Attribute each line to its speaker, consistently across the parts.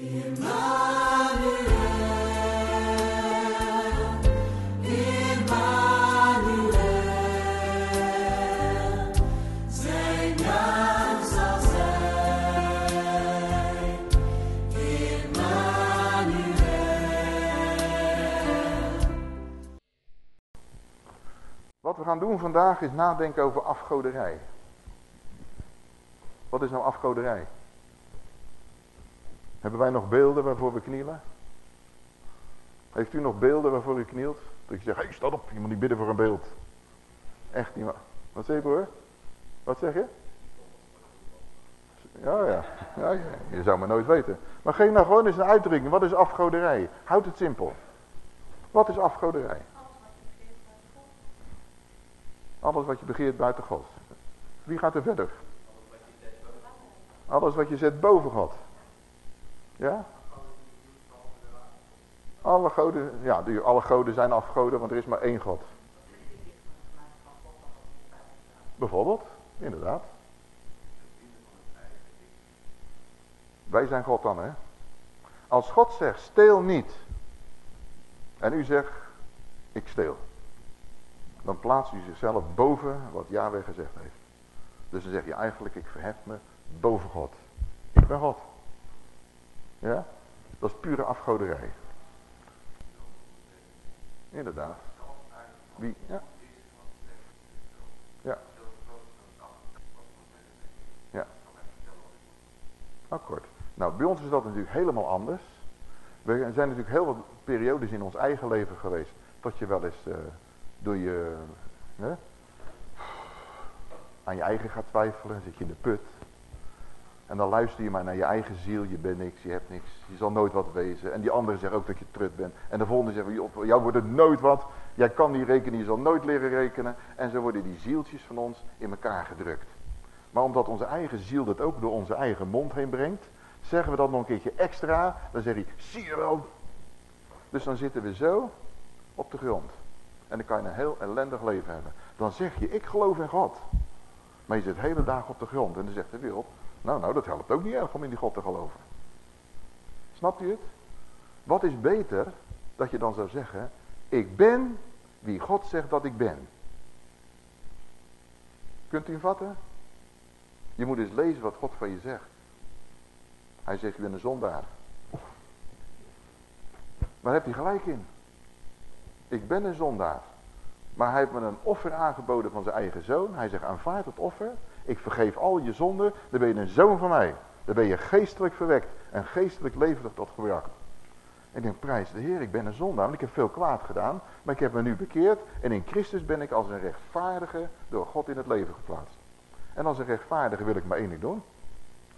Speaker 1: Wat we gaan doen vandaag is nadenken over afgoderij. Wat is nou afgoderij? Hebben wij nog beelden waarvoor we knielen? Heeft u nog beelden waarvoor u knielt? Dat je zegt, hé, hey, sta op, je moet niet bidden voor een beeld. Echt niet. Wat zeg je broer? Wat zeg je? Ja, ja, ja, je zou maar nooit weten. Maar geef nou gewoon eens een uitdrukking. Wat is afgoderij? Houd het simpel. Wat is afgoderij? Alles wat je begeert buiten God. Wie gaat er verder? Alles wat je zet boven God. Ja? Alle goden, ja, alle goden zijn afgoden, want er is maar één God. Bijvoorbeeld, inderdaad. Wij zijn God dan, hè. Als God zegt, steel niet. En u zegt, ik steel. Dan plaatst u zichzelf boven wat Yahweh gezegd heeft. Dus dan zeg je eigenlijk, ik verhef me boven God. Ik ben God. Ja? Dat is pure afgoderij. Inderdaad. Wie? Ja. Ja. Ja. Akkoord. Nou, bij ons is dat natuurlijk helemaal anders. We zijn natuurlijk heel wat periodes in ons eigen leven geweest. Tot je wel eens uh, door je... aan je eigen gaat twijfelen. Zit je in de put. En dan luister je maar naar je eigen ziel. Je bent niks, je hebt niks. Je zal nooit wat wezen. En die anderen zeggen ook dat je trut bent. En de volgende zeggen, jou wordt het nooit wat. Jij kan niet rekenen, je zal nooit leren rekenen. En zo worden die zieltjes van ons in elkaar gedrukt. Maar omdat onze eigen ziel dat ook door onze eigen mond heen brengt. Zeggen we dat nog een keertje extra. Dan zeg je, zie je wel. Dus dan zitten we zo op de grond. En dan kan je een heel ellendig leven hebben. Dan zeg je, ik geloof in God. Maar je zit de hele dag op de grond. En dan zegt de wereld, nou, nou, dat helpt ook niet erg om in die God te geloven. Snapt u het? Wat is beter dat je dan zou zeggen, ik ben wie God zegt dat ik ben. Kunt u hem vatten? Je moet eens lezen wat God van je zegt. Hij zegt, je bent een zondaar. Waar heb je gelijk in? Ik ben een zondaar. Maar hij heeft me een offer aangeboden van zijn eigen zoon. Hij zegt, aanvaard het offer. Ik vergeef al je zonden. Dan ben je een zoon van mij. Dan ben je geestelijk verwekt. En geestelijk levendig tot gebracht. Ik denk, prijs de Heer, ik ben een zondaar. Want ik heb veel kwaad gedaan. Maar ik heb me nu bekeerd. En in Christus ben ik als een rechtvaardige door God in het leven geplaatst. En als een rechtvaardige wil ik maar één ding doen.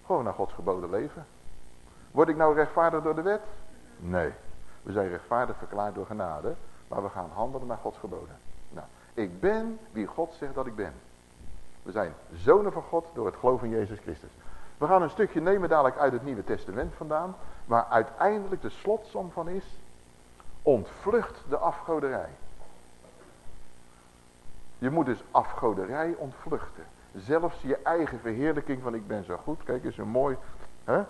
Speaker 1: Gewoon naar Gods geboden leven. Word ik nou rechtvaardig door de wet? Nee. We zijn rechtvaardig verklaard door genade. Maar we gaan handelen naar Gods geboden. Nou, ik ben wie God zegt dat ik ben. We zijn zonen van God door het geloof in Jezus Christus. We gaan een stukje nemen dadelijk uit het Nieuwe Testament vandaan. Waar uiteindelijk de slotsom van is. Ontvlucht de afgoderij. Je moet dus afgoderij ontvluchten. Zelfs je eigen verheerlijking van ik ben zo goed. Kijk eens, een mooi. Hè?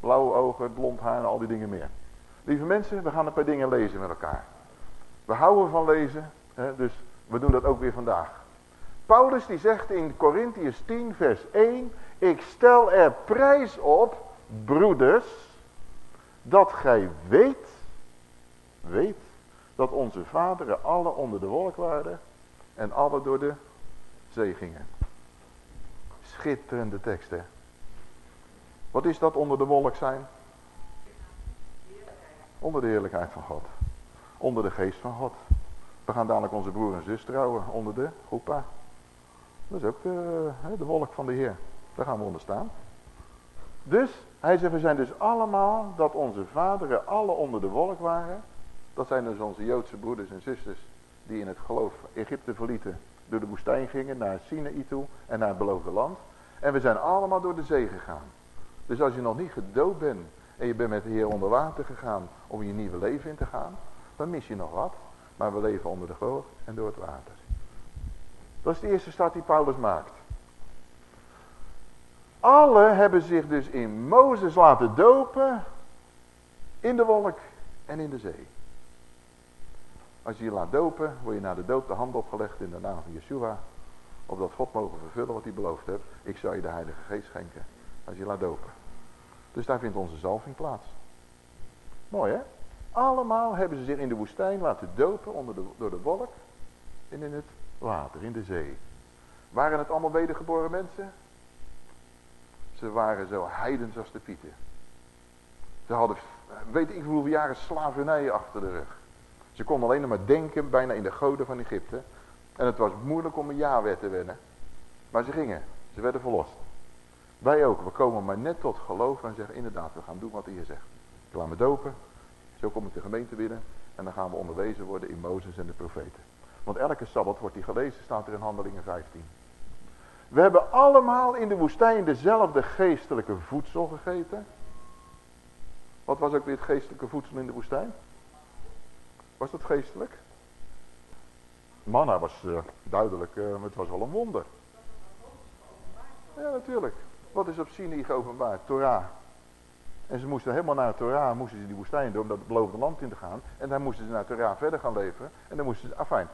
Speaker 1: Blauwe ogen, blond haar en al die dingen meer. Lieve mensen, we gaan een paar dingen lezen met elkaar. We houden van lezen, hè, dus we doen dat ook weer vandaag. Paulus die zegt in Corinthians 10 vers 1. Ik stel er prijs op, broeders, dat gij weet, weet, dat onze vaderen alle onder de wolk waren en alle door de zee gingen. Schitterende tekst hè. Wat is dat onder de wolk zijn? Onder de heerlijkheid van God. Onder de geest van God. We gaan dadelijk onze broer en zus trouwen onder de groepa. Dat is ook de, de wolk van de Heer. Daar gaan we onder staan. Dus, hij zegt, we zijn dus allemaal, dat onze vaderen alle onder de wolk waren. Dat zijn dus onze Joodse broeders en zusters die in het geloof Egypte verlieten. Door de woestijn gingen naar Sinaï toe en naar het beloofde land. En we zijn allemaal door de zee gegaan. Dus als je nog niet gedood bent en je bent met de Heer onder water gegaan om je nieuwe leven in te gaan. Dan mis je nog wat. Maar we leven onder de golf en door het water. Dat is de eerste start die Paulus maakt. Alle hebben zich dus in Mozes laten dopen In de wolk en in de zee. Als je je laat dopen, word je na de doop de hand opgelegd in de naam van Yeshua. Opdat God mogen vervullen wat hij beloofd heeft. Ik zal je de Heilige Geest schenken. Als je je laat dopen. Dus daar vindt onze zalving plaats. Mooi hè? Allemaal hebben ze zich in de woestijn laten dopen onder de, door de wolk. En in het water, in de zee. Waren het allemaal wedergeboren mensen? Ze waren zo heidens als de pieten. Ze hadden, weet ik hoeveel jaren slavernij achter de rug. Ze konden alleen maar denken, bijna in de goden van Egypte. En het was moeilijk om een ja te wennen. Maar ze gingen, ze werden verlost. Wij ook, we komen maar net tot geloof en zeggen inderdaad, we gaan doen wat hij zegt. Ik laat me dopen, zo kom ik de gemeente binnen en dan gaan we onderwezen worden in Mozes en de profeten. Want elke Sabbat wordt die gelezen, staat er in Handelingen 15. We hebben allemaal in de woestijn dezelfde geestelijke voedsel gegeten. Wat was ook weer het geestelijke voedsel in de woestijn? Was dat geestelijk? Manna was uh, duidelijk, uh, het was wel een wonder. Ja, natuurlijk. Wat is op Sinai geopenbaard? Torah. En ze moesten helemaal naar Torah, moesten ze die woestijn door om dat beloofde land in te gaan. En daar moesten ze naar Torah verder gaan leven. En dan moesten ze, afijn.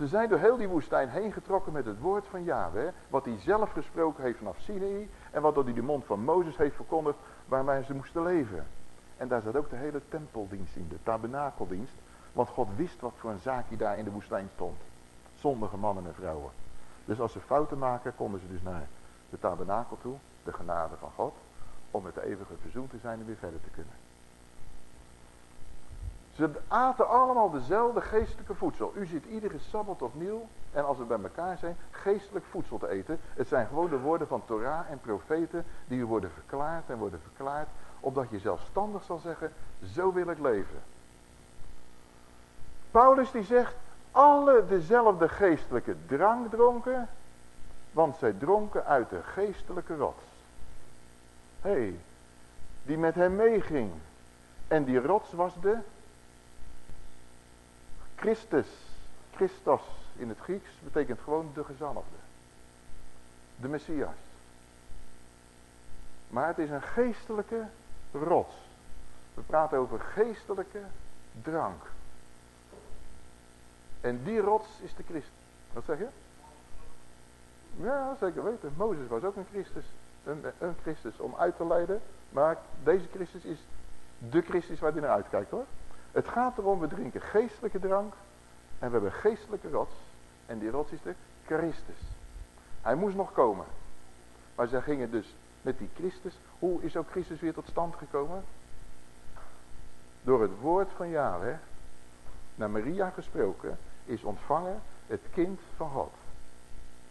Speaker 1: Ze zijn door heel die woestijn heen getrokken met het woord van Yahweh. Wat hij zelf gesproken heeft vanaf Sinai. En wat door hij de mond van Mozes heeft verkondigd waarmee ze moesten leven. En daar zat ook de hele tempeldienst in, de tabernakeldienst. Want God wist wat voor een zaakje daar in de woestijn stond. Zondige mannen en vrouwen. Dus als ze fouten maken, konden ze dus naar de tabernakel toe, de genade van God, om met de eeuwige verzoen te zijn en weer verder te kunnen. Ze aten allemaal dezelfde geestelijke voedsel. U ziet iedere sabbat opnieuw, en als we bij elkaar zijn, geestelijk voedsel te eten. Het zijn gewoon de woorden van Torah en profeten die u worden verklaard en worden verklaard, opdat je zelfstandig zal zeggen, zo wil ik leven. Paulus die zegt, alle dezelfde geestelijke drank dronken, want zij dronken uit de geestelijke rots. Hé, hey, die met hem meeging. En die rots was de Christus. Christos in het Grieks betekent gewoon de gezalfde. De Messias. Maar het is een geestelijke rots. We praten over geestelijke drank. En die rots is de Christus. Wat zeg je? Ja, zeker weten. Mozes was ook een Christus. Een, een Christus om uit te leiden. Maar deze Christus is de Christus waar hij naar uitkijkt hoor. Het gaat erom, we drinken geestelijke drank. En we hebben geestelijke rots. En die rots is de Christus. Hij moest nog komen. Maar zij gingen dus met die Christus. Hoe is ook Christus weer tot stand gekomen? Door het woord van Yahweh. Naar Maria gesproken. Is ontvangen het kind van God.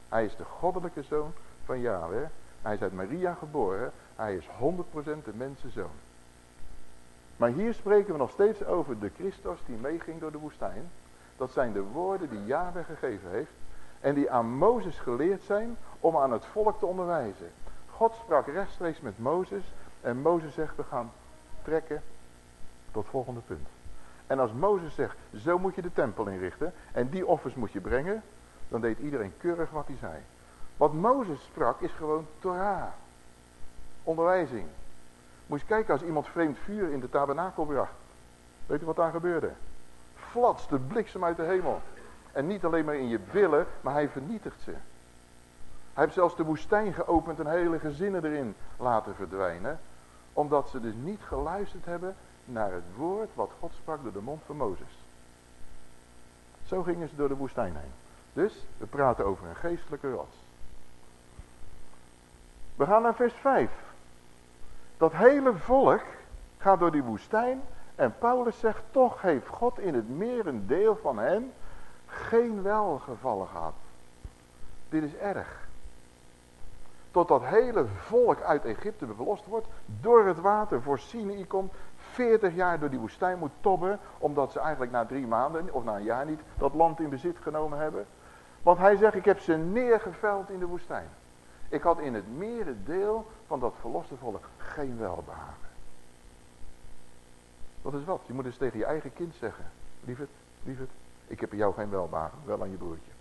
Speaker 1: Hij is de goddelijke zoon van Yahweh. Hij is uit Maria geboren. Hij is 100% de mensenzoon. Maar hier spreken we nog steeds over de Christus die meeging door de woestijn. Dat zijn de woorden die Yahweh gegeven heeft. En die aan Mozes geleerd zijn om aan het volk te onderwijzen. God sprak rechtstreeks met Mozes. En Mozes zegt we gaan trekken tot volgende punt. En als Mozes zegt zo moet je de tempel inrichten. En die offers moet je brengen. Dan deed iedereen keurig wat hij zei. Wat Mozes sprak is gewoon Torah. Onderwijzing. Moet je kijken als iemand vreemd vuur in de tabernakel bracht. Weet u wat daar gebeurde? Flats, de bliksem uit de hemel. En niet alleen maar in je billen, maar hij vernietigt ze. Hij heeft zelfs de woestijn geopend en hele gezinnen erin laten verdwijnen. Omdat ze dus niet geluisterd hebben naar het woord wat God sprak door de mond van Mozes. Zo gingen ze door de woestijn heen. Dus we praten over een geestelijke rots. We gaan naar vers 5. Dat hele volk gaat door die woestijn. En Paulus zegt, toch heeft God in het merendeel van hen geen welgevallen gehad. Dit is erg. Tot dat hele volk uit Egypte verlost wordt, door het water voor Sinai komt, 40 jaar door die woestijn moet tobben, omdat ze eigenlijk na drie maanden, of na een jaar niet, dat land in bezit genomen hebben. Want hij zegt, ik heb ze neergeveld in de woestijn. Ik had in het merendeel van dat verloste volk geen welbehagen. Dat is wat. Je moet eens tegen je eigen kind zeggen. Lieverd, lieverd, ik heb jou geen welbehagen. Wel aan je broertje.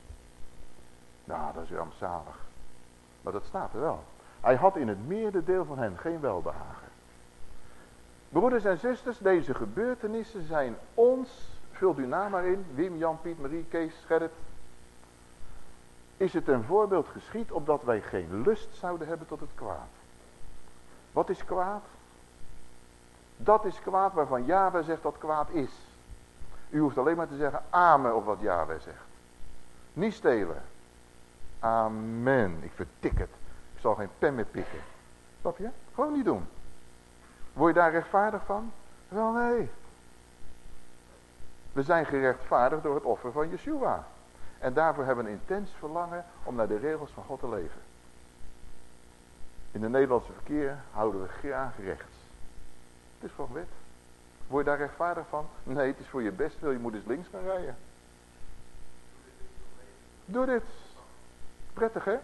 Speaker 1: Nou, dat is rampzalig. Maar dat staat er wel. Hij had in het merendeel van hen geen welbehagen. Broeders en zusters, deze gebeurtenissen zijn ons, vult uw naam maar in, Wim, Jan, Piet, Marie, Kees, Gerrit. Is het een voorbeeld geschied opdat wij geen lust zouden hebben tot het kwaad. Wat is kwaad? Dat is kwaad waarvan Yahweh zegt dat kwaad is. U hoeft alleen maar te zeggen amen op wat Yahweh zegt. Niet stelen. Amen. Ik vertik het. Ik zal geen pen meer pikken. Snap je? Gewoon niet doen. Word je daar rechtvaardig van? Wel nee. We zijn gerechtvaardigd door het offer van Yeshua. En daarvoor hebben we een intens verlangen om naar de regels van God te leven. In de Nederlandse verkeer houden we graag rechts. Het is gewoon wet. Word je daar rechtvaardig van? Nee, het is voor je best wil. Je moet eens links gaan rijden. Doe dit. Prettig hè?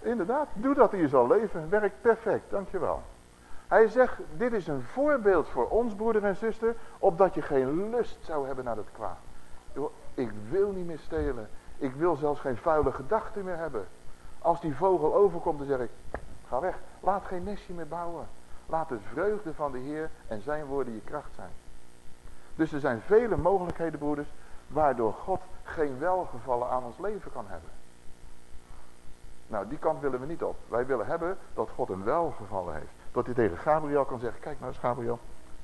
Speaker 1: Inderdaad, doe dat in je zal leven. Werkt perfect, dankjewel. Hij zegt, dit is een voorbeeld voor ons broeder en zuster, opdat je geen lust zou hebben naar het kwaad. Ik wil niet meer stelen. Ik wil zelfs geen vuile gedachten meer hebben. Als die vogel overkomt, dan zeg ik, ga weg. Laat geen nestje meer bouwen. Laat de vreugde van de Heer en zijn woorden je kracht zijn. Dus er zijn vele mogelijkheden, broeders, waardoor God geen welgevallen aan ons leven kan hebben. Nou, die kant willen we niet op. Wij willen hebben dat God een welgevallen heeft. Dat hij tegen Gabriel kan zeggen, kijk nou eens Gabriel,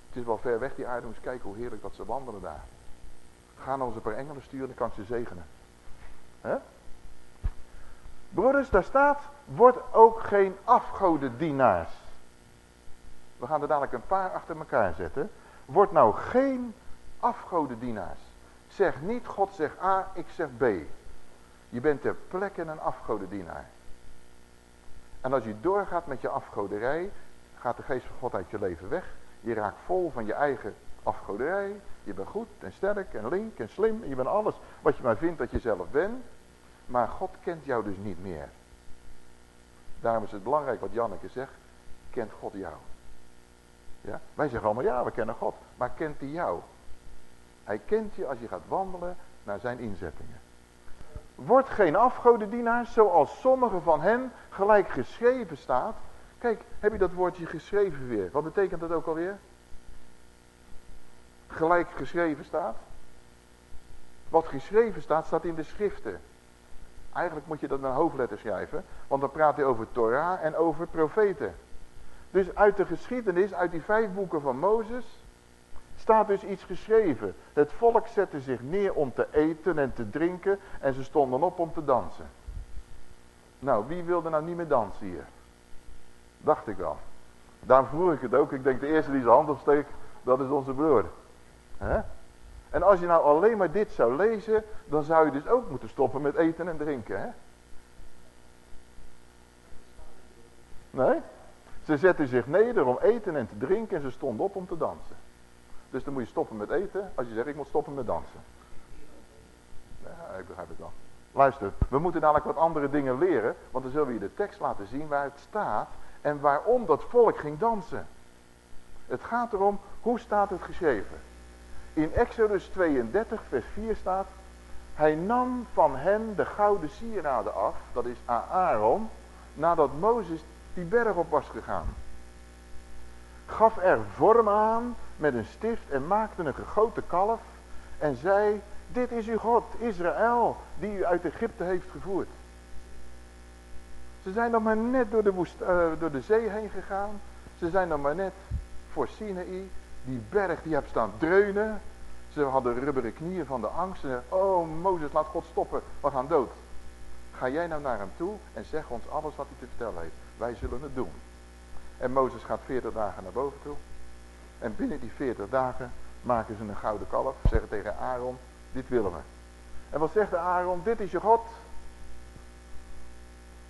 Speaker 1: het is wel ver weg die aarde, kijken hoe heerlijk dat ze wandelen daar. Ga nou eens een paar engelen sturen, dan kan ik ze zegenen. Broeders, daar staat, wordt ook geen afgodendienaars. We gaan er dadelijk een paar achter elkaar zetten. Word nou geen afgodendienaars. Zeg niet, God zegt A, ik zeg B. Je bent ter plekke een afgodendienaar. En als je doorgaat met je afgoderij, gaat de geest van God uit je leven weg. Je raakt vol van je eigen afgoderij. Je bent goed en sterk en link en slim. En je bent alles wat je maar vindt dat je zelf bent. Maar God kent jou dus niet meer. Daarom is het belangrijk wat Janneke zegt. Kent God jou? Ja? Wij zeggen allemaal ja, we kennen God. Maar kent hij jou? Hij kent je als je gaat wandelen naar zijn inzettingen. Word geen afgodendienaar zoals sommige van hen gelijk geschreven staat. Kijk, heb je dat woordje geschreven weer? Wat betekent dat ook alweer? Gelijk geschreven staat. Wat geschreven staat, staat in de schriften. Eigenlijk moet je dat met een hoofdletter schrijven. Want dan praat hij over Torah en over profeten. Dus uit de geschiedenis, uit die vijf boeken van Mozes, staat dus iets geschreven. Het volk zette zich neer om te eten en te drinken en ze stonden op om te dansen. Nou, wie wilde nou niet meer dansen hier? Dacht ik wel. Daarom vroeg ik het ook. Ik denk de eerste die zijn hand opsteekt, dat is onze broer. He? En als je nou alleen maar dit zou lezen, dan zou je dus ook moeten stoppen met eten en drinken. Hè? Nee? Ze zetten zich neder om eten en te drinken en ze stonden op om te dansen. Dus dan moet je stoppen met eten als je zegt ik moet stoppen met dansen. Ja, ik begrijp het wel. Luister, we moeten dadelijk wat andere dingen leren, want dan zullen we je de tekst laten zien waar het staat en waarom dat volk ging dansen. Het gaat erom, hoe staat het geschreven? In Exodus 32 vers 4 staat, hij nam van hen de gouden sieraden af, dat is Aaron, nadat Mozes die berg op was gegaan. Gaf er vorm aan met een stift en maakte een gegoten kalf en zei, dit is uw God, Israël, die u uit Egypte heeft gevoerd. Ze zijn nog maar net door de, woest, uh, door de zee heen gegaan. Ze zijn nog maar net voor Sinaï. Die berg die hebt staan dreunen. Ze hadden rubberen knieën van de angst. Oh Mozes, laat God stoppen, we gaan dood. Ga jij nou naar hem toe en zeg ons alles wat hij te vertellen heeft. Wij zullen het doen. En Mozes gaat 40 dagen naar boven toe. En binnen die 40 dagen maken ze een gouden kalf. Zeggen tegen Aaron, dit willen we. En wat zegt de Aaron? Dit is je God.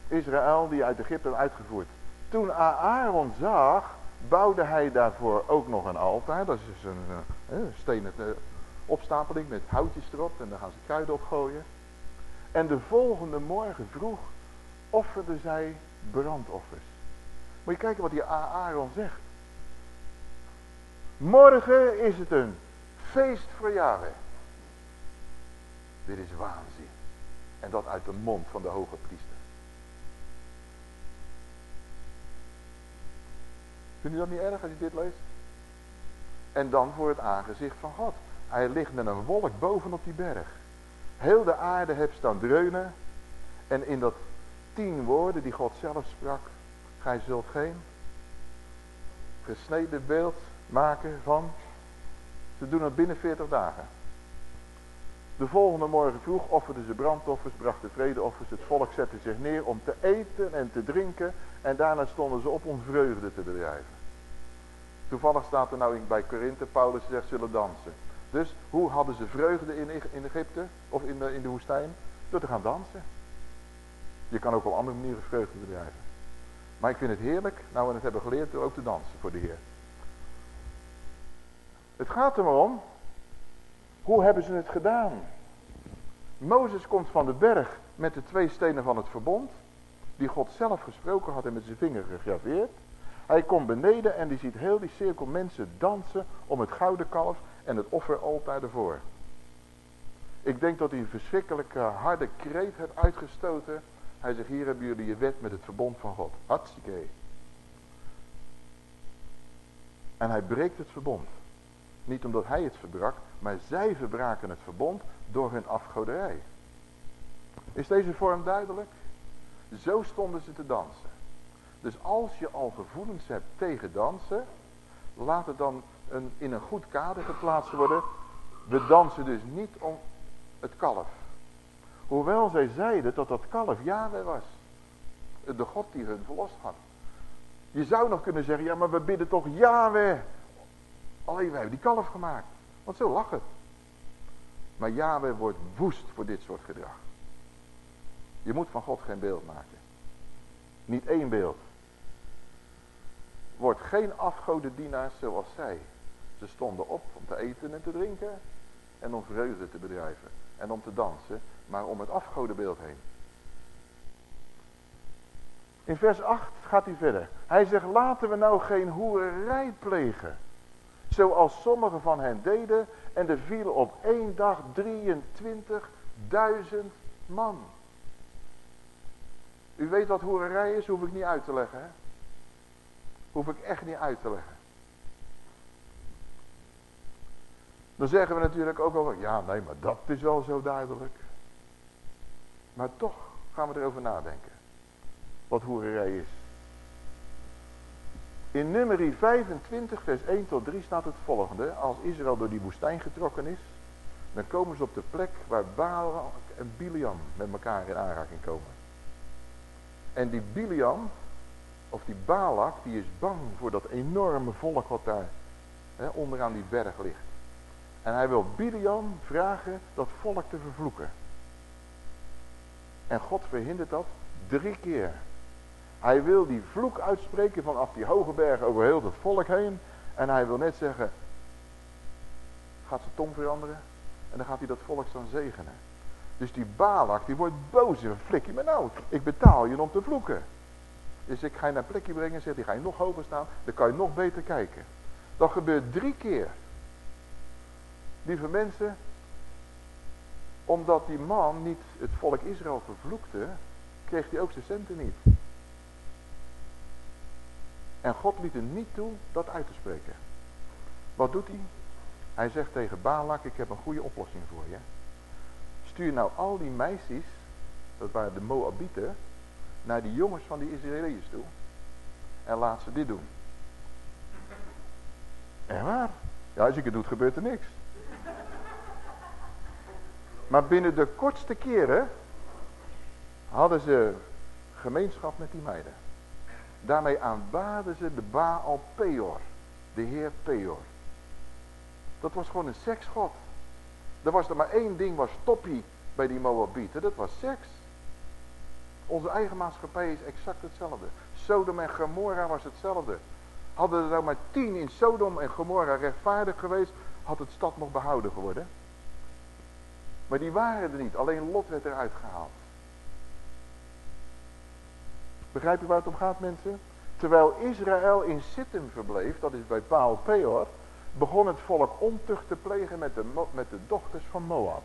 Speaker 1: Israël die uit Egypte uitgevoerd. Toen Aaron zag, bouwde hij daarvoor ook nog een altaar. Dat is dus een, een stenen eh, opstapeling met houtjes erop. En daar gaan ze kruiden op gooien. En de volgende morgen vroeg offerden zij brandoffers. Moet je kijken wat die Aaron zegt. Morgen is het een feest voor Yahweh. Dit is waanzin. En dat uit de mond van de hoge priester. Vind je dat niet erg als je dit leest? En dan voor het aangezicht van God. Hij ligt met een wolk bovenop die berg. Heel de aarde heeft staan dreunen. En in dat tien woorden die God zelf sprak. Gij zult geen gesneden beeld maken van. Ze doen het binnen 40 dagen. De volgende morgen vroeg offerden ze brandoffers, brachten vredeoffers. Het volk zette zich neer om te eten en te drinken. En daarna stonden ze op om vreugde te bedrijven. Toevallig staat er nou bij Korinthe, Paulus zegt zullen dansen. Dus hoe hadden ze vreugde in, in Egypte of in de, in de woestijn? Door te gaan dansen. Je kan ook op andere manieren vreugde bedrijven. Maar ik vind het heerlijk, nou we het hebben geleerd, door ook te dansen voor de Heer. Het gaat er maar om, hoe hebben ze het gedaan? Mozes komt van de berg met de twee stenen van het verbond, die God zelf gesproken had en met zijn vinger gegraveerd. Hij komt beneden en die ziet heel die cirkel mensen dansen om het gouden kalf en het offeraltaar ervoor. Ik denk dat hij een verschrikkelijke harde kreet heeft uitgestoten. Hij zegt, hier hebben jullie je wet met het verbond van God. Hartstikke. En hij breekt het verbond. Niet omdat hij het verbrak, maar zij verbraken het verbond door hun afgoderij. Is deze vorm duidelijk? Zo stonden ze te dansen. Dus als je al gevoelens hebt tegen dansen, laat het dan in een goed kader geplaatst worden. We dansen dus niet om het kalf. Hoewel zij zeiden dat dat kalf Yahweh was. De God die hun verlost had. Je zou nog kunnen zeggen, ja maar we bidden toch Yahweh. Alleen wij hebben die kalf gemaakt. Want zo lag het. Maar Yahweh wordt woest voor dit soort gedrag. Je moet van God geen beeld maken. Niet één beeld. Wordt geen afgodendienaars zoals zij. Ze stonden op om te eten en te drinken. En om vreugde te bedrijven. En om te dansen. Maar om het afgodenbeeld heen. In vers 8 gaat hij verder. Hij zegt laten we nou geen hoererij plegen. Zoals sommigen van hen deden. En er vielen op één dag 23.000 man. U weet wat hoererij is, hoef ik niet uit te leggen. Hè? Hoef ik echt niet uit te leggen. Dan zeggen we natuurlijk ook wel, ja nee, maar dat is wel zo duidelijk. Maar toch gaan we erover nadenken. Wat hoererij is. In nummer 25 vers 1 tot 3 staat het volgende. Als Israël door die woestijn getrokken is. Dan komen ze op de plek waar Balak en Biliam met elkaar in aanraking komen. En die Biliam, of die Balak, die is bang voor dat enorme volk wat daar hè, onderaan die berg ligt. En hij wil Biliam vragen dat volk te vervloeken. En God verhindert dat drie keer. Hij wil die vloek uitspreken vanaf die hoge berg over heel het volk heen. En hij wil net zeggen, gaat zijn tong veranderen. En dan gaat hij dat volk dan zegenen. Dus die Balak, die wordt boos. Hij flik je me nou, ik betaal je om te vloeken. Dus ik ga je naar een plekje brengen, zegt hij, ga je nog hoger staan. Dan kan je nog beter kijken. Dat gebeurt drie keer. Lieve mensen, omdat die man niet het volk Israël vervloekte, kreeg hij ook zijn centen niet. En God liet hem niet toe dat uit te spreken. Wat doet hij? Hij zegt tegen Balak, ik heb een goede oplossing voor je. Stuur nou al die meisjes, dat waren de Moabieten, naar die jongens van die Israëliërs toe. En laat ze dit doen. En waar? Ja, als ik het doe, gebeurt er niks. Maar binnen de kortste keren hadden ze gemeenschap met die meiden. Daarmee aanbaden ze de Baal Peor. De heer Peor. Dat was gewoon een seksgod. Er was er maar één ding was toppie bij die Moabieten. Dat was seks. Onze eigen maatschappij is exact hetzelfde. Sodom en Gomorra was hetzelfde. Hadden er nou maar tien in Sodom en Gomorra rechtvaardig geweest, had het stad nog behouden geworden. Maar die waren er niet, alleen Lot werd eruit gehaald. Begrijp je waar het om gaat mensen? Terwijl Israël in Sittim verbleef, dat is bij Paal Peor, begon het volk ontucht te plegen met de, met de dochters van Moab.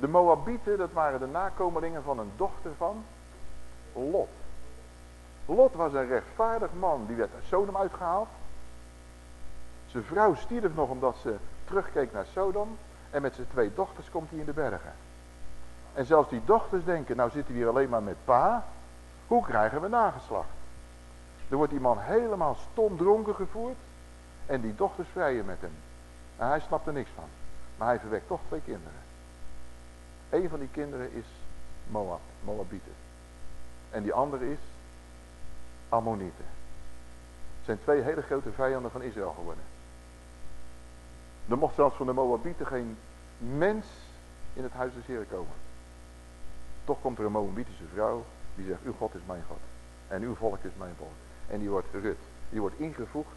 Speaker 1: De Moabieten, dat waren de nakomelingen van een dochter van Lot. Lot was een rechtvaardig man, die werd uit Sodom uitgehaald. Zijn vrouw stierf nog omdat ze terugkeek naar Sodom. En met zijn twee dochters komt hij in de bergen. En zelfs die dochters denken, nou zitten we hier alleen maar met pa. Hoe krijgen we nageslacht? Er wordt die man helemaal stom dronken gevoerd. En die dochters vrijen met hem. En hij snapt er niks van. Maar hij verwekt toch twee kinderen. Een van die kinderen is Moab, Moabieten. En die andere is Ammonieten. Het zijn twee hele grote vijanden van Israël geworden. Er mocht zelfs van de Moabieten geen mens in het huis des Heeren komen. Toch komt er een Moabitische vrouw die zegt, uw God is mijn God. En uw volk is mijn volk. En die wordt Rut. Die wordt ingevoegd,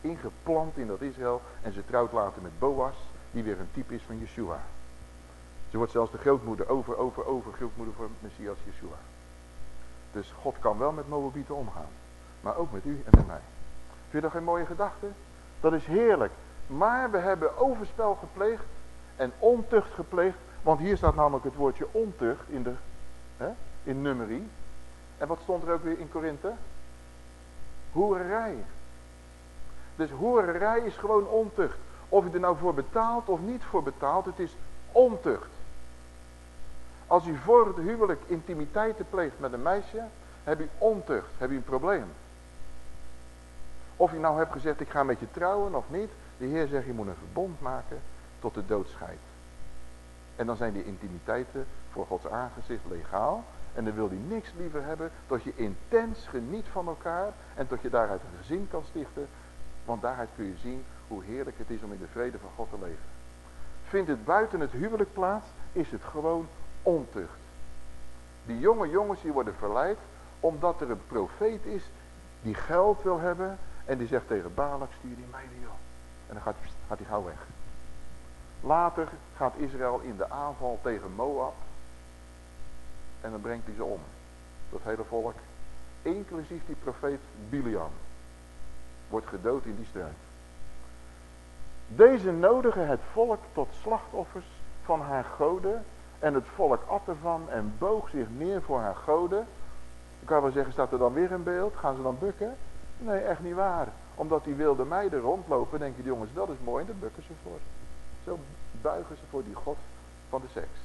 Speaker 1: ingeplant in dat Israël. En ze trouwt later met Boas, die weer een type is van Yeshua. Ze wordt zelfs de grootmoeder, over, over, over grootmoeder voor Messias Yeshua. Dus God kan wel met Moabieten omgaan. Maar ook met u en met mij. Vind je dat geen mooie gedachte? Dat is heerlijk. Maar we hebben overspel gepleegd en ontucht gepleegd. Want hier staat namelijk het woordje ontucht in, de, hè, in nummerie. En wat stond er ook weer in Korinthe? Hoererij. Dus hoererij is gewoon ontucht. Of je er nou voor betaalt of niet voor betaalt, het is ontucht. Als u voor het huwelijk intimiteiten pleegt met een meisje, heb u ontucht, heb u een probleem. Of je nou hebt gezegd, ik ga met je trouwen of niet. De Heer zegt, je moet een verbond maken tot de dood scheidt. En dan zijn die intimiteiten voor Gods aangezicht legaal. En dan wil hij niks liever hebben tot je intens geniet van elkaar. En tot je daaruit een gezin kan stichten. Want daaruit kun je zien hoe heerlijk het is om in de vrede van God te leven. Vindt het buiten het huwelijk plaats, is het gewoon ontucht. Die jonge jongens die worden verleid omdat er een profeet is die geld wil hebben. En die zegt tegen Balak, stuur die meiden joh. En dan gaat, gaat hij gauw weg. Later gaat Israël in de aanval tegen Moab. En dan brengt hij ze om. Dat hele volk. Inclusief die profeet Biliam. Wordt gedood in die strijd. Deze nodigen het volk tot slachtoffers van haar goden. En het volk at ervan en boog zich neer voor haar goden. Ik kan wel zeggen, staat er dan weer een beeld? Gaan ze dan bukken? Nee, echt niet waar. Omdat die wilde meiden rondlopen, denken die jongens, dat is mooi en daar bukken ze voor. Zo buigen ze voor die God van de seks.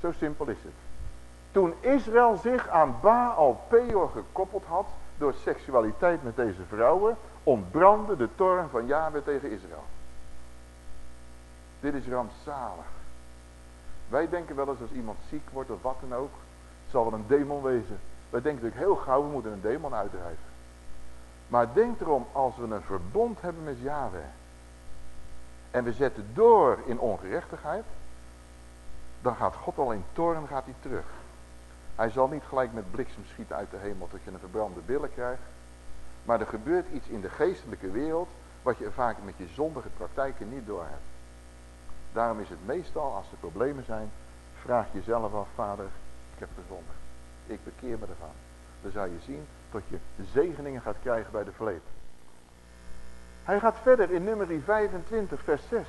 Speaker 1: Zo simpel is het. Toen Israël zich aan Baal Peor gekoppeld had door seksualiteit met deze vrouwen, ontbrandde de toren van Yahweh tegen Israël. Dit is rampzalig. Wij denken wel eens als iemand ziek wordt of wat dan ook, zal wel een demon wezen. Wij denken natuurlijk heel gauw, we moeten een demon uitdrijven. Maar denk erom, als we een verbond hebben met Yahweh, en we zetten door in ongerechtigheid, dan gaat God al in toren gaat hij terug. Hij zal niet gelijk met bliksem schieten uit de hemel tot je een verbrande billen krijgt. Maar er gebeurt iets in de geestelijke wereld wat je vaak met je zondige praktijken niet doorhebt. Daarom is het meestal als er problemen zijn, vraag jezelf af, vader, ik heb gezondigd. Ik bekeer me ervan. Dan zou je zien tot je zegeningen gaat krijgen bij de vleet. Hij gaat verder in nummer 25 vers 6.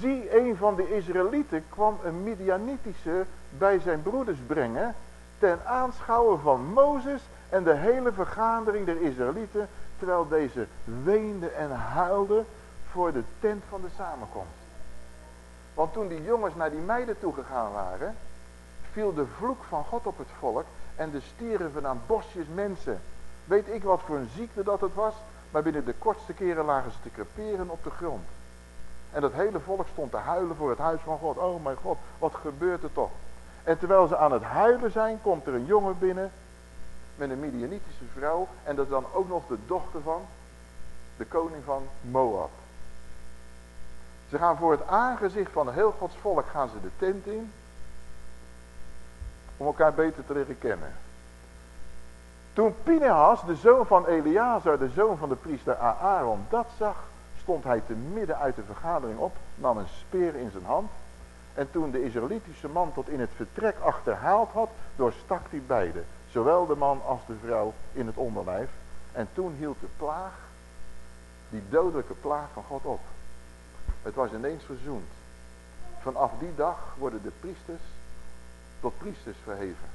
Speaker 1: Zie, een van de Israëlieten kwam een Midianitische bij zijn broeders brengen, ten aanschouwen van Mozes en de hele vergadering der Israëlieten, terwijl deze weende en huilde voor de tent van de samenkomst. Want toen die jongens naar die meiden toegegaan waren, viel de vloek van God op het volk en de stierven aan bosjes mensen. Weet ik wat voor een ziekte dat het was, maar binnen de kortste keren lagen ze te creperen op de grond. En dat hele volk stond te huilen voor het huis van God. Oh mijn God, wat gebeurt er toch? En terwijl ze aan het huilen zijn, komt er een jongen binnen met een Midianitische vrouw. En dat is dan ook nog de dochter van de koning van Moab. Ze gaan voor het aangezicht van heel Gods volk gaan ze de tent in. Om elkaar beter te leren kennen. Toen Pinehas, de zoon van Eleazar, de zoon van de priester Aaron, dat zag, stond hij te midden uit de vergadering op, nam een speer in zijn hand. En toen de Israëlitische man tot in het vertrek achterhaald had, doorstak hij beide, zowel de man als de vrouw in het onderlijf. En toen hield de plaag, die dodelijke plaag van God op. Het was ineens verzoend. Vanaf die dag worden de priesters tot priesters verheven.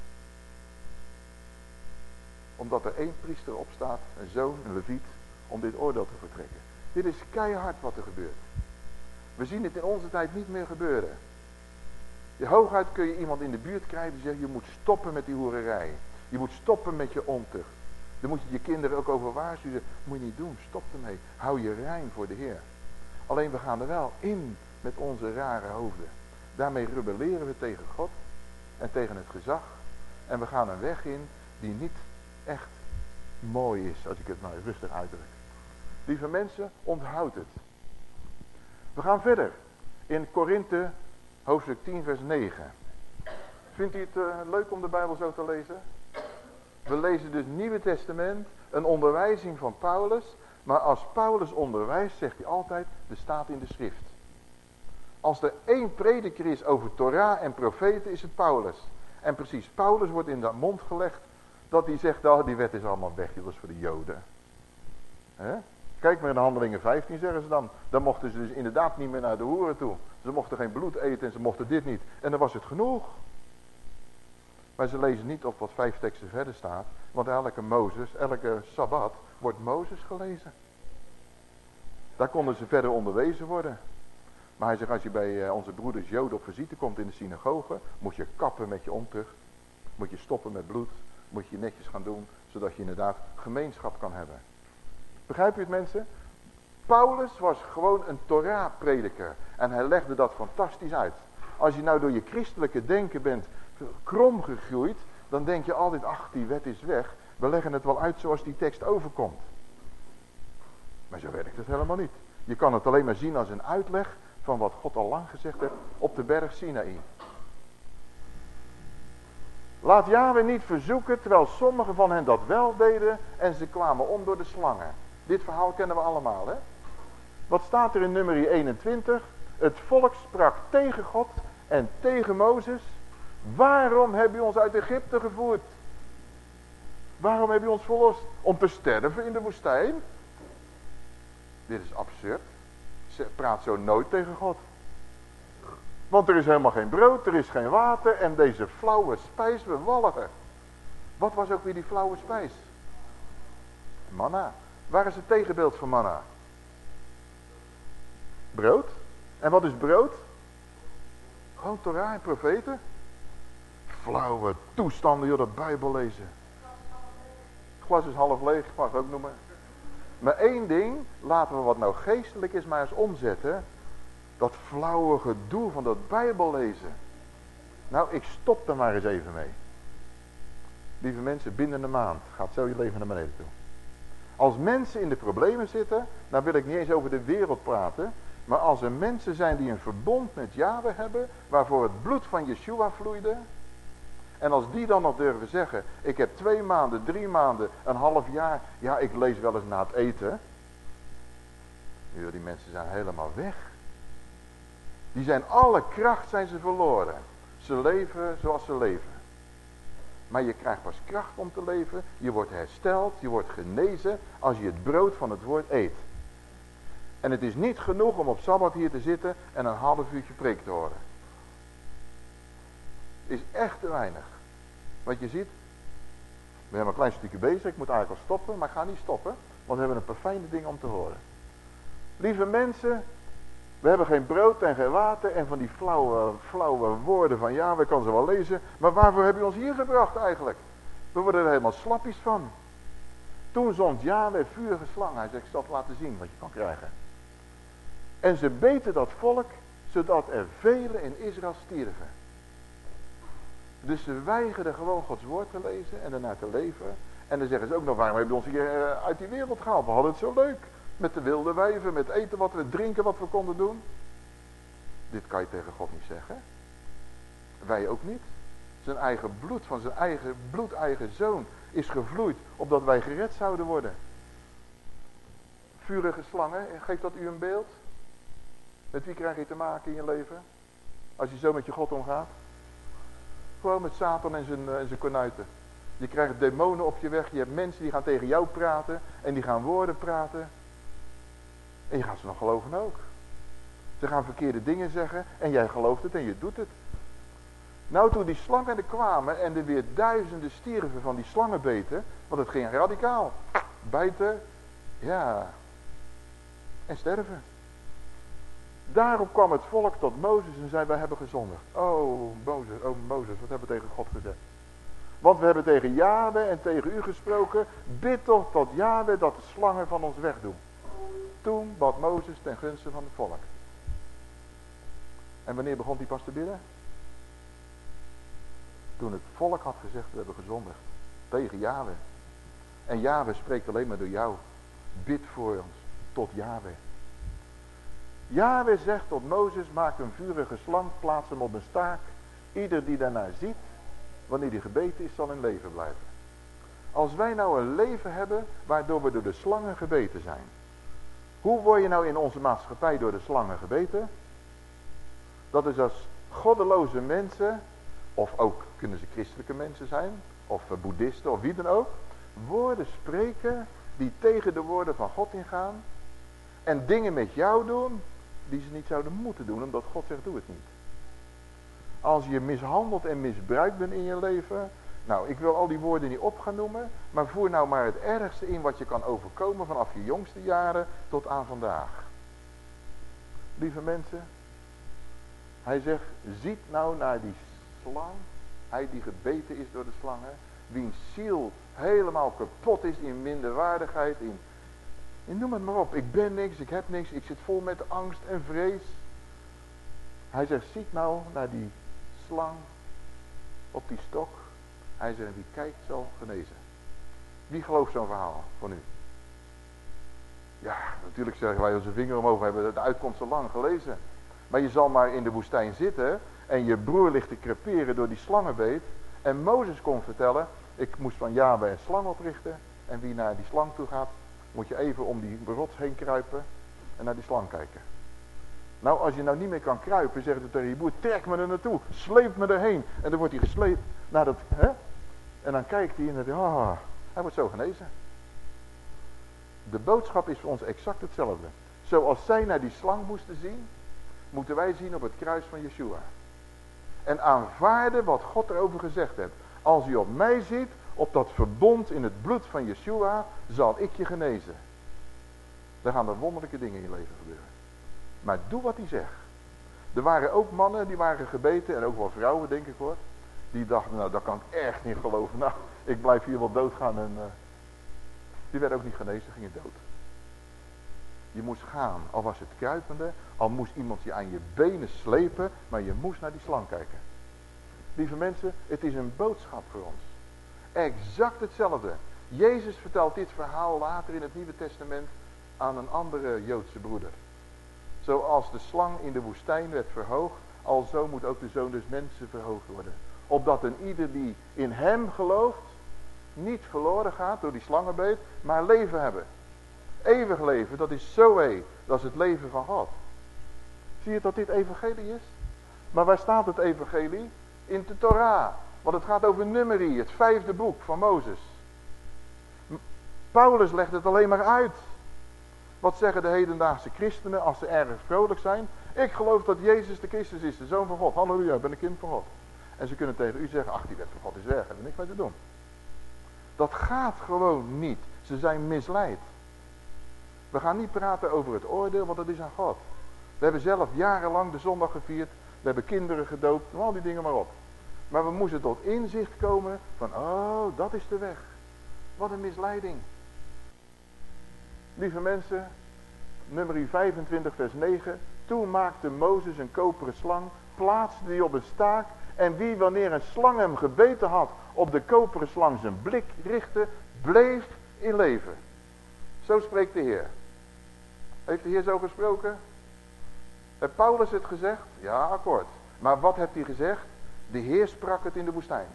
Speaker 1: Omdat er één priester opstaat, een zoon, een leviet, om dit oordeel te vertrekken. Dit is keihard wat er gebeurt. We zien het in onze tijd niet meer gebeuren. Je hooguit kun je iemand in de buurt krijgen die zegt, je moet stoppen met die hoererij. Je moet stoppen met je ontucht. Dan moet je je kinderen ook over waarschuwen. Moet je niet doen, stop ermee. Hou je rein voor de Heer. Alleen we gaan er wel in met onze rare hoofden. Daarmee rebelleren we tegen God en tegen het gezag. En we gaan een weg in die niet echt mooi is, als ik het nou rustig uitdruk. Lieve mensen, onthoud het. We gaan verder in Korinthe hoofdstuk 10 vers 9. Vindt u het uh, leuk om de Bijbel zo te lezen? We lezen dus Nieuwe Testament, een onderwijzing van Paulus. Maar als Paulus onderwijst, zegt hij altijd, er staat in de schrift. Als er één prediker is over Torah en profeten, is het Paulus. En precies, Paulus wordt in de mond gelegd dat hij zegt, oh, die wet is allemaal weg, dat is voor de Joden. Kijk maar in Handelingen 15 zeggen ze dan. Dan mochten ze dus inderdaad niet meer naar de hoeren toe. Ze mochten geen bloed eten en ze mochten dit niet. En dan was het genoeg. Maar ze lezen niet op wat vijf teksten verder staat. Want elke Mozes, elke Sabbat wordt Mozes gelezen. Daar konden ze verder onderwezen worden. Maar hij zegt, als je bij eh, onze broeders Joden op visite komt in de synagoge, moet je kappen met je ontucht. Moet je stoppen met bloed. Moet je netjes gaan doen, zodat je inderdaad gemeenschap kan hebben. Begrijp je het mensen? Paulus was gewoon een Torah-prediker. En hij legde dat fantastisch uit. Als je nou door je christelijke denken bent krom gegroeid, dan denk je altijd, ach die wet is weg. We leggen het wel uit zoals die tekst overkomt. Maar zo werkt het helemaal niet. Je kan het alleen maar zien als een uitleg van wat God al lang gezegd heeft op de berg Sinaï. Laat Yahweh niet verzoeken, terwijl sommigen van hen dat wel deden en ze kwamen om door de slangen. Dit verhaal kennen we allemaal, hè? Wat staat er in nummer 21? Het volk sprak tegen God en tegen Mozes. Waarom heb je ons uit Egypte gevoerd? Waarom heb je ons verlost? Om te sterven in de woestijn? Dit is absurd. Ze praat zo nooit tegen God. Want er is helemaal geen brood, er is geen water en deze flauwe spijs, we walgen. Wat was ook weer die flauwe spijs? Manna. Waar is het tegenbeeld van manna? Brood. En wat is brood? Gewoon Torah en profeten. Flauwe toestanden, joh, dat Bijbel lezen. Het glas is half leeg, ik mag het ook noemen. Maar één ding, laten we wat nou geestelijk is maar eens omzetten. Dat flauwe gedoe van dat Bijbel lezen. Nou, ik stop er maar eens even mee. Lieve mensen, binnen een maand gaat zo je leven naar beneden toe. Als mensen in de problemen zitten, dan wil ik niet eens over de wereld praten. Maar als er mensen zijn die een verbond met Yahweh hebben, waarvoor het bloed van Yeshua vloeide. En als die dan nog durven zeggen, ik heb twee maanden, drie maanden, een half jaar, ja ik lees wel eens na het eten. Die mensen zijn helemaal weg. Die zijn alle kracht zijn ze verloren. Ze leven zoals ze leven. Maar je krijgt pas kracht om te leven. Je wordt hersteld, je wordt genezen als je het brood van het woord eet. En het is niet genoeg om op Sabbat hier te zitten en een half uurtje preek te horen. Is echt te weinig. Want je ziet, we hebben een klein stukje bezig, ik moet eigenlijk al stoppen, maar ik ga niet stoppen. Want we hebben een paar fijne dingen om te horen. Lieve mensen, we hebben geen brood en geen water en van die flauwe, flauwe woorden van ja, we kan ze wel lezen. Maar waarvoor heb je ons hier gebracht eigenlijk? We worden er helemaal slappies van. Toen zond Yahweh vurige. Hij zegt, ik zal laten zien wat je kan krijgen. En ze beten dat volk, zodat er velen in Israël stierven. Dus ze weigerden gewoon Gods woord te lezen en ernaar te leven. En dan zeggen ze ook nog, waarom hebben we ons hier eh, uit die wereld gehaald? We hadden het zo leuk. Met de wilde wijven, met eten wat we, drinken wat we konden doen. Dit kan je tegen God niet zeggen. Wij ook niet. Zijn eigen bloed, van zijn eigen bloed, eigen zoon is gevloeid, opdat wij gered zouden worden. Vurige slangen, geeft dat u een beeld? Met wie krijg je te maken in je leven? Als je zo met je God omgaat? Gewoon met Satan en zijn, eh, en zijn konuiten. Je krijgt demonen op je weg. Je hebt mensen die gaan tegen jou praten. En die gaan woorden praten. En je gaat ze nog geloven ook. Ze gaan verkeerde dingen zeggen. En jij gelooft het en je doet het. Nou toen die slangen er kwamen. En er weer duizenden stierven van die slangenbeten. Want het ging radicaal. Bijten. Ja. En sterven. Daarop kwam het volk tot Mozes en zei, wij hebben gezondigd. Oh, Mozes, oh Mozes, wat hebben we tegen God gezegd? Want we hebben tegen Yahweh en tegen u gesproken, bid toch tot Yahweh dat de slangen van ons wegdoen. Toen bad Mozes ten gunste van het volk. En wanneer begon hij pas te bidden? Toen het volk had gezegd, we hebben gezondigd. Tegen Yahweh. En Yahweh spreekt alleen maar door jou. Bid voor ons, tot Yahweh. Yahweh zegt tot Mozes, maak een vurige slang, plaats hem op een staak. Ieder die daarnaar ziet, wanneer die gebeten is, zal in leven blijven. Als wij nou een leven hebben, waardoor we door de slangen gebeten zijn. Hoe word je nou in onze maatschappij door de slangen gebeten? Dat is als goddeloze mensen, of ook kunnen ze christelijke mensen zijn, of boeddhisten of wie dan ook, woorden spreken die tegen de woorden van God ingaan en dingen met jou doen die ze niet zouden moeten doen, omdat God zegt doe het niet. Als je mishandeld en misbruikt bent in je leven, nou ik wil al die woorden niet op gaan noemen, maar voer nou maar het ergste in wat je kan overkomen vanaf je jongste jaren tot aan vandaag. Lieve mensen, hij zegt, ziet nou naar die slang, hij die gebeten is door de slangen, wiens ziel helemaal kapot is in minderwaardigheid, in, in noem het maar op. Ik ben niks, ik heb niks, ik zit vol met angst en vrees. Hij zegt, ziet nou naar die slang op die stok. Hij zegt, wie kijkt zal genezen. Wie gelooft zo'n verhaal van u? Ja, natuurlijk zeggen wij onze vinger omhoog, we hebben de uitkomst zo lang gelezen. Maar je zal maar in de woestijn zitten en je broer ligt te creperen door die slangenbeet. En Mozes kon vertellen, ik moest van Yahweh een slang oprichten. En wie naar die slang toe gaat, moet je even om die rots heen kruipen en naar die slang kijken. Nou, als je nou niet meer kan kruipen, zegt het tegen je broer, trek me er naartoe, sleep me erheen. En dan wordt hij gesleept naar dat, hè? En dan kijkt hij en dan denkt ah, hij wordt zo genezen. De boodschap is voor ons exact hetzelfde. Zoals zij naar die slang moesten zien, moeten wij zien op het kruis van Yeshua. En aanvaarden wat God erover gezegd heeft. Als u op mij ziet, op dat verbond in het bloed van Yeshua, zal ik je genezen. Dan gaan er wonderlijke dingen in je leven gebeuren. Maar doe wat hij zegt. Er waren ook mannen die waren gebeten, en ook wel vrouwen denk ik hoor. Die dachten, nou dat kan ik echt niet geloven. Nou, ik blijf hier wel doodgaan. En, uh, die werden ook niet genezen, gingen dood. Je moest gaan, al was het kruipende, al moest iemand je aan je benen slepen, maar je moest naar die slang kijken. Lieve mensen, het is een boodschap voor ons. Exact hetzelfde. Jezus vertelt dit verhaal later in het Nieuwe Testament aan een andere Joodse broeder. Zoals de slang in de woestijn werd verhoogd, alzo moet ook de zoon des mensen verhoogd worden. Opdat een ieder die in hem gelooft, niet verloren gaat door die slangenbeet, maar leven hebben. Eeuwig leven, dat is Zoe, dat is het leven van God. Zie je dat dit evangelie is? Maar waar staat het evangelie? In de Torah. Want het gaat over Numeri, het vijfde boek van Mozes. Paulus legt het alleen maar uit. Wat zeggen de hedendaagse christenen als ze erg vrolijk zijn? Ik geloof dat Jezus de Christus is, de Zoon van God. Halleluja, ik ben een kind van God. En ze kunnen tegen u zeggen, ach die wet van God is weg, hebben we niks mee te doen. Dat gaat gewoon niet. Ze zijn misleid. We gaan niet praten over het oordeel, want dat is aan God. We hebben zelf jarenlang de zondag gevierd. We hebben kinderen gedoopt, al die dingen maar op. Maar we moesten tot inzicht komen van, oh, dat is de weg. Wat een misleiding. Lieve mensen, nummer 25 vers 9. Toen maakte Mozes een koperen slang, plaatste die op een staak. En wie wanneer een slang hem gebeten had, op de koperen slang zijn blik richtte, bleef in leven. Zo spreekt de Heer. Heeft de Heer zo gesproken? Heeft Paulus het gezegd? Ja, akkoord. Maar wat heeft hij gezegd? De Heer sprak het in de woestijn.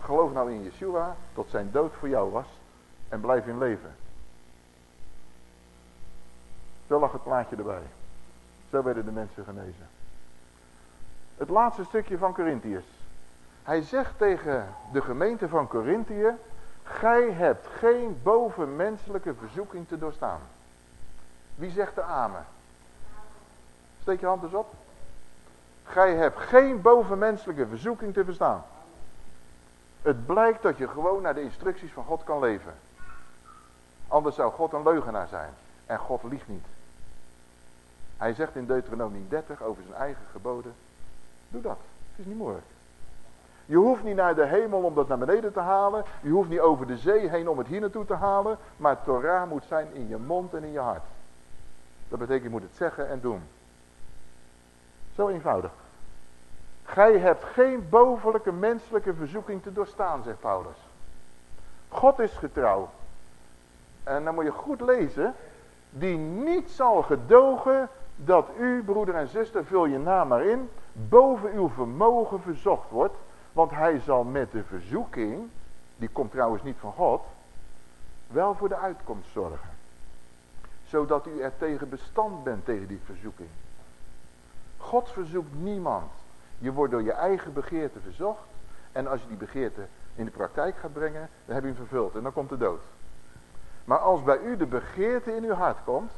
Speaker 1: Geloof nou in Yeshua, tot zijn dood voor jou was. En blijf in leven. Zo lag het plaatje erbij. Zo werden de mensen genezen. Het laatste stukje van Corinthiërs. Hij zegt tegen de gemeente van Corinthië. Gij hebt geen bovenmenselijke verzoeking te doorstaan. Wie zegt de amen? Steek je hand eens op. Gij hebt geen bovenmenselijke verzoeking te verstaan. Het blijkt dat je gewoon naar de instructies van God kan leven. Anders zou God een leugenaar zijn. En God liegt niet. Hij zegt in Deuteronomie 30 over zijn eigen geboden. Doe dat. Het is niet moeilijk. Je hoeft niet naar de hemel om dat naar beneden te halen. Je hoeft niet over de zee heen om het hier naartoe te halen. Maar Torah moet zijn in je mond en in je hart. Dat betekent je moet het zeggen en doen. Zo eenvoudig. Gij hebt geen bovenlijke menselijke verzoeking te doorstaan, zegt Paulus. God is getrouw. En dan moet je goed lezen. Die niet zal gedogen dat u, broeder en zuster, vul je naam maar in, boven uw vermogen verzocht wordt. Want hij zal met de verzoeking, die komt trouwens niet van God, wel voor de uitkomst zorgen. Zodat u er tegen bestand bent tegen die verzoeking. God verzoekt niemand. Je wordt door je eigen begeerte verzocht. En als je die begeerte in de praktijk gaat brengen, dan heb je hem vervuld. En dan komt de dood. Maar als bij u de begeerte in uw hart komt,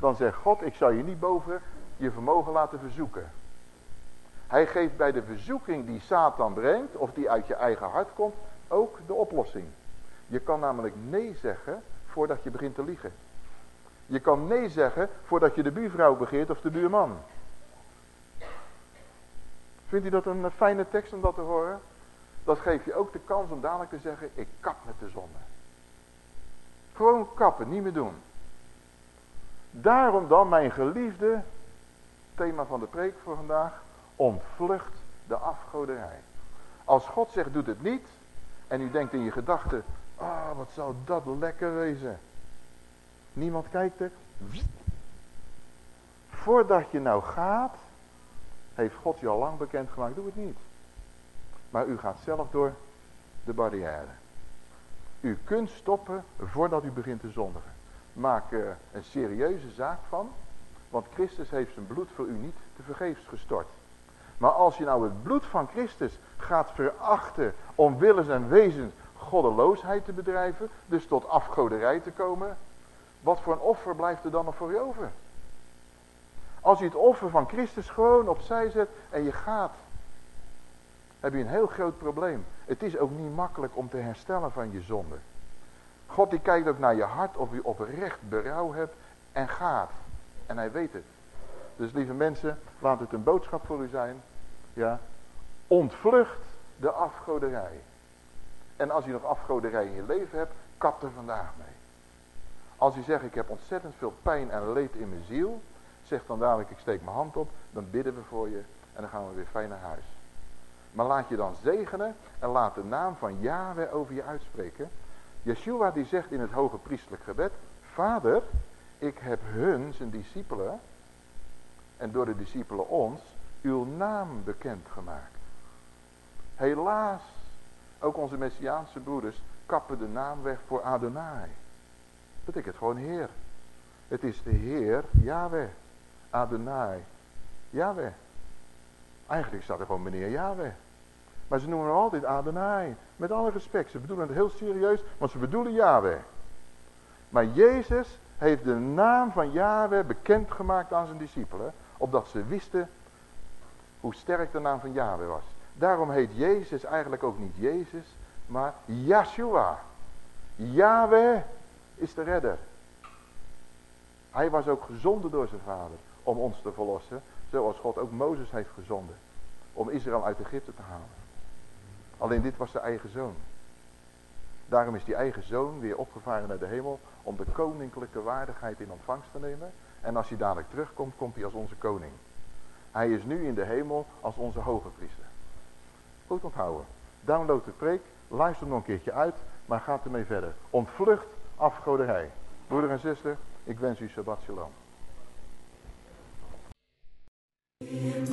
Speaker 1: dan zegt God, ik zal je niet boven je vermogen laten verzoeken. Hij geeft bij de verzoeking die Satan brengt, of die uit je eigen hart komt, ook de oplossing. Je kan namelijk nee zeggen voordat je begint te liegen. Je kan nee zeggen voordat je de buurvrouw begeert of de buurman. Vindt u dat een fijne tekst om dat te horen? Dat geeft je ook de kans om dadelijk te zeggen, ik kap met de zonde. Gewoon kappen, niet meer doen. Daarom dan mijn geliefde, thema van de preek voor vandaag, ontvlucht de afgoderij. Als God zegt, doet het niet, en u denkt in je gedachten, ah, oh, wat zou dat lekker wezen. Niemand kijkt er. Voordat je nou gaat, heeft God je al lang bekendgemaakt, doe het niet. Maar u gaat zelf door de barrière. U kunt stoppen voordat u begint te zondigen. Maak er een serieuze zaak van. Want Christus heeft zijn bloed voor u niet te vergeefs gestort. Maar als je nou het bloed van Christus gaat verachten om willens en wezens goddeloosheid te bedrijven, dus tot afgoderij te komen, wat voor een offer blijft er dan nog voor je over? Als je het offer van Christus gewoon opzij zet en je gaat, heb je een heel groot probleem. Het is ook niet makkelijk om te herstellen van je zonde. God die kijkt ook naar je hart of je oprecht berouw hebt en gaat. En hij weet het. Dus lieve mensen, laat het een boodschap voor u zijn. Ja, ontvlucht de afgoderij. En als je nog afgoderij in je leven hebt, kap er vandaag mee. Als je zegt, ik heb ontzettend veel pijn en leed in mijn ziel. Zeg dan dadelijk, ik steek mijn hand op. Dan bidden we voor je. En dan gaan we weer fijn naar huis. Maar laat je dan zegenen. En laat de naam van Yahweh over je uitspreken. Yeshua die zegt in het hoge priestelijk gebed. Vader, ik heb hun, zijn discipelen. En door de discipelen ons, uw naam bekendgemaakt. Helaas, ook onze Messiaanse broeders kappen de naam weg voor Adonai. Dat betekent gewoon Heer. Het is de Heer, Yahweh. Adonai. Yahweh. Eigenlijk staat er gewoon meneer Yahweh. Maar ze noemen hem altijd Adonai. Met alle respect. Ze bedoelen het heel serieus, want ze bedoelen Yahweh. Maar Jezus heeft de naam van Yahweh bekendgemaakt aan zijn discipelen. Opdat ze wisten hoe sterk de naam van Yahweh was. Daarom heet Jezus eigenlijk ook niet Jezus, maar Yahshua. Yahweh is de redder. Hij was ook gezonden door zijn vader om ons te verlossen. Zoals God ook Mozes heeft gezonden. Om Israël uit Egypte te halen. Alleen dit was zijn eigen zoon. Daarom is die eigen zoon weer opgevaren naar de hemel. Om de koninklijke waardigheid in ontvangst te nemen. En als hij dadelijk terugkomt, komt hij als onze koning. Hij is nu in de hemel als onze hoge priester. Goed onthouden. Download de preek. Luister nog een keertje uit. Maar gaat ermee verder. Ontvlucht afgoderij. Broeder en zuster, ik wens u Shabbat Shalom. Emmanuel.